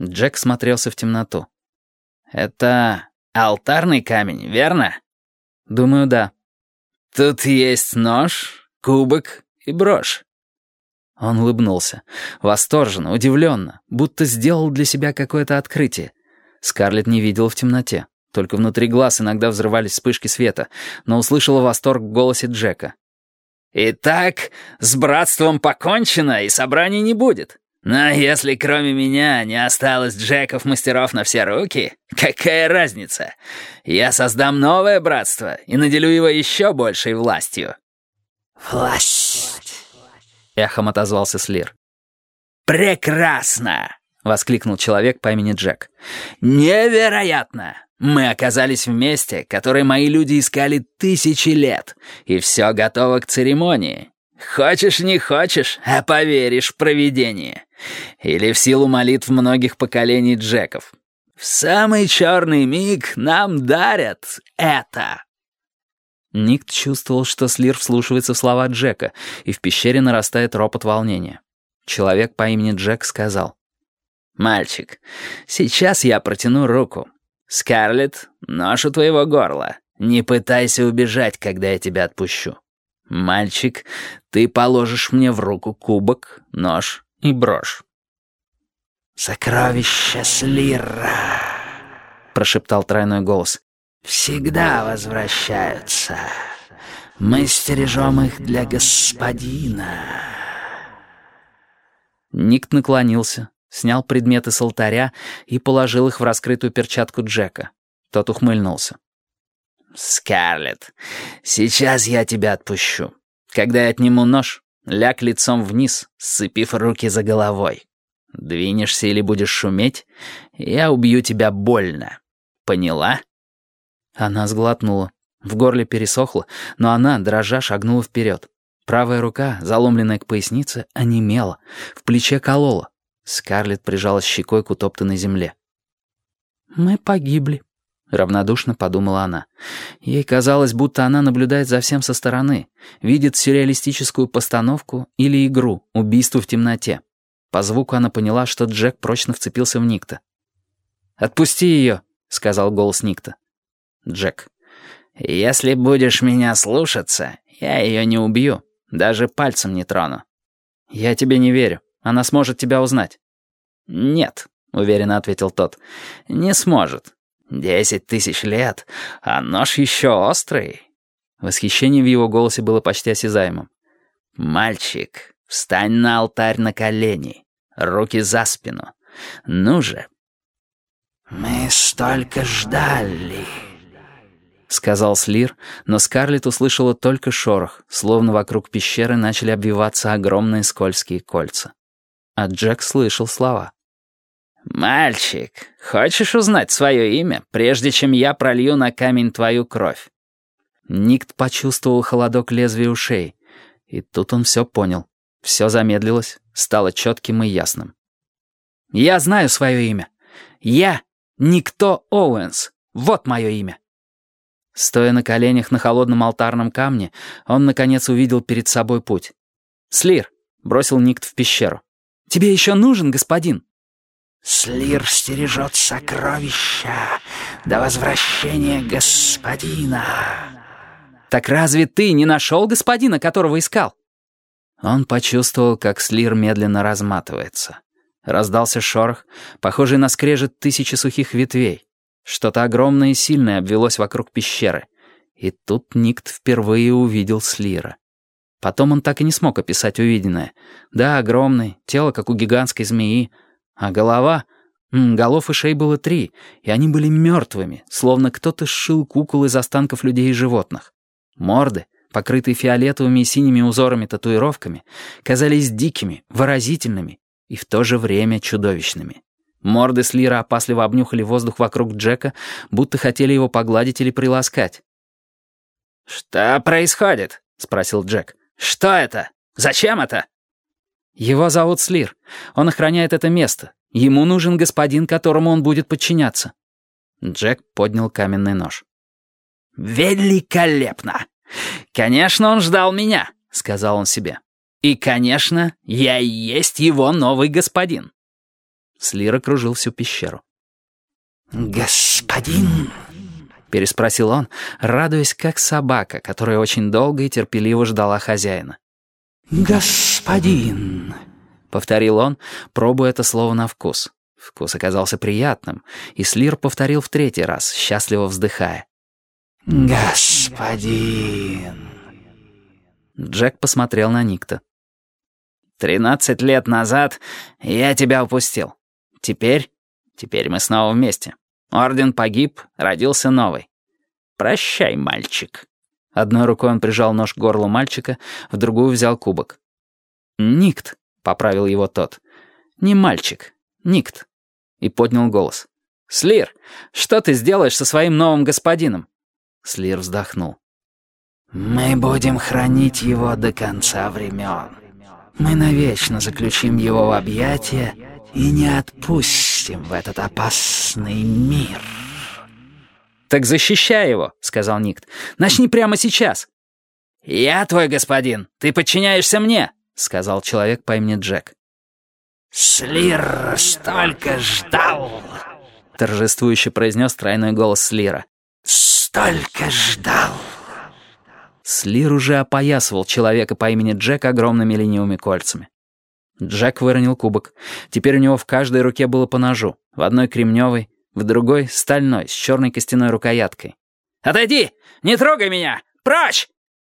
Джек смотрелся в темноту. «Это алтарный камень, верно?» «Думаю, да». «Тут есть нож, кубок и брошь». Он улыбнулся. Восторженно, удивленно, будто сделал для себя какое-то открытие. Скарлетт не видела в темноте. Только внутри глаз иногда взрывались вспышки света, но услышала восторг в голосе Джека. «Итак, с братством покончено, и собраний не будет. Но если кроме меня не осталось Джеков-мастеров на все руки, какая разница? Я создам новое братство и наделю его еще большей властью». «Власть!» — эхом отозвался Слир. «Прекрасно!» — воскликнул человек по имени Джек. «Невероятно! Мы оказались в месте, которое мои люди искали тысячи лет, и все готово к церемонии. Хочешь, не хочешь, а поверишь в провидение. Или в силу молитв многих поколений Джеков. В самый черный миг нам дарят это. Никт чувствовал, что Слир вслушивается в слова Джека, и в пещере нарастает ропот волнения. Человек по имени Джек сказал. «Мальчик, сейчас я протяну руку. Скарлетт, нож у твоего горла. Не пытайся убежать, когда я тебя отпущу. «Мальчик, ты положишь мне в руку кубок, нож и брошь». «Сокровища Слира», — прошептал тройной голос, — «всегда возвращаются. Мы стережем их для господина». Ник наклонился, снял предметы с алтаря и положил их в раскрытую перчатку Джека. Тот ухмыльнулся. «Скарлетт, сейчас я тебя отпущу. Когда я отниму нож, ляг лицом вниз, сцепив руки за головой. Двинешься или будешь шуметь, я убью тебя больно. Поняла?» Она сглотнула. В горле пересохло, но она, дрожа, шагнула вперед. Правая рука, заломленная к пояснице, онемела, в плече колола. Скарлетт прижалась щекой к утоптанной земле. «Мы погибли», — равнодушно подумала она. Ей казалось, будто она наблюдает за всем со стороны, видит сюрреалистическую постановку или игру, убийство в темноте. По звуку она поняла, что Джек прочно вцепился в Никта. «Отпусти ее», — сказал голос Никта. Джек. «Если будешь меня слушаться, я ее не убью, даже пальцем не трону». «Я тебе не верю. Она сможет тебя узнать». «Нет», — уверенно ответил тот, — «не сможет. Десять тысяч лет, а нож еще острый». Восхищение в его голосе было почти осязаемым. «Мальчик, встань на алтарь на колени, руки за спину. Ну же». «Мы столько ждали», — сказал Слир, но Скарлетт услышала только шорох, словно вокруг пещеры начали обвиваться огромные скользкие кольца. А Джек слышал слова. «Мальчик, хочешь узнать свое имя, прежде чем я пролью на камень твою кровь?» Никт почувствовал холодок лезвия ушей. И тут он все понял. Все замедлилось, стало четким и ясным. «Я знаю свое имя. Я Никто Оуэнс. Вот мое имя». Стоя на коленях на холодном алтарном камне, он, наконец, увидел перед собой путь. «Слир», — бросил Никт в пещеру. «Тебе еще нужен, господин?» Слир стережет сокровища до возвращения господина. Так разве ты не нашел господина, которого искал? Он почувствовал, как Слир медленно разматывается. Раздался шорох, похожий на скрежет тысячи сухих ветвей. Что-то огромное и сильное обвелось вокруг пещеры. И тут Никт впервые увидел Слира. Потом он так и не смог описать увиденное. Да, огромный, тело, как у гигантской змеи, а голова... Голов и шей было три, и они были мертвыми, словно кто-то сшил кукол из останков людей и животных. Морды, покрытые фиолетовыми и синими узорами-татуировками, казались дикими, выразительными и в то же время чудовищными. Морды Слира опасливо обнюхали воздух вокруг Джека, будто хотели его погладить или приласкать. «Что происходит?» — спросил Джек. «Что это? Зачем это?» «Его зовут Слир. Он охраняет это место. Ему нужен господин, которому он будет подчиняться». Джек поднял каменный нож. «Великолепно! Конечно, он ждал меня», — сказал он себе. «И, конечно, я и есть его новый господин». Слир окружил всю пещеру. «Господин!» — переспросил он, радуясь, как собака, которая очень долго и терпеливо ждала хозяина. «Господин!» — повторил он, пробуя это слово на вкус. Вкус оказался приятным, и Слир повторил в третий раз, счастливо вздыхая. «Господин!» Джек посмотрел на Никта. «Тринадцать лет назад я тебя упустил. Теперь... Теперь мы снова вместе. Орден погиб, родился новый. Прощай, мальчик». Одной рукой он прижал нож к горлу мальчика, в другую взял кубок. «Никт», — поправил его тот. «Не мальчик, Никт». И поднял голос. «Слир, что ты сделаешь со своим новым господином?» Слир вздохнул. «Мы будем хранить его до конца времен. Мы навечно заключим его в объятия и не отпустим в этот опасный мир». «Так защищай его», — сказал Никт. «Начни прямо сейчас». «Я твой господин, ты подчиняешься мне», — сказал человек по имени Джек. «Слир столько ждал», — торжествующе произнес тройной голос Слира. «Столько ждал». Слир уже опоясывал человека по имени Джек огромными ленивыми кольцами. Джек выронил кубок. Теперь у него в каждой руке было по ножу. В одной кремневой, в другой — стальной, с черной костяной рукояткой. «Отойди! Не трогай меня! Прочь!»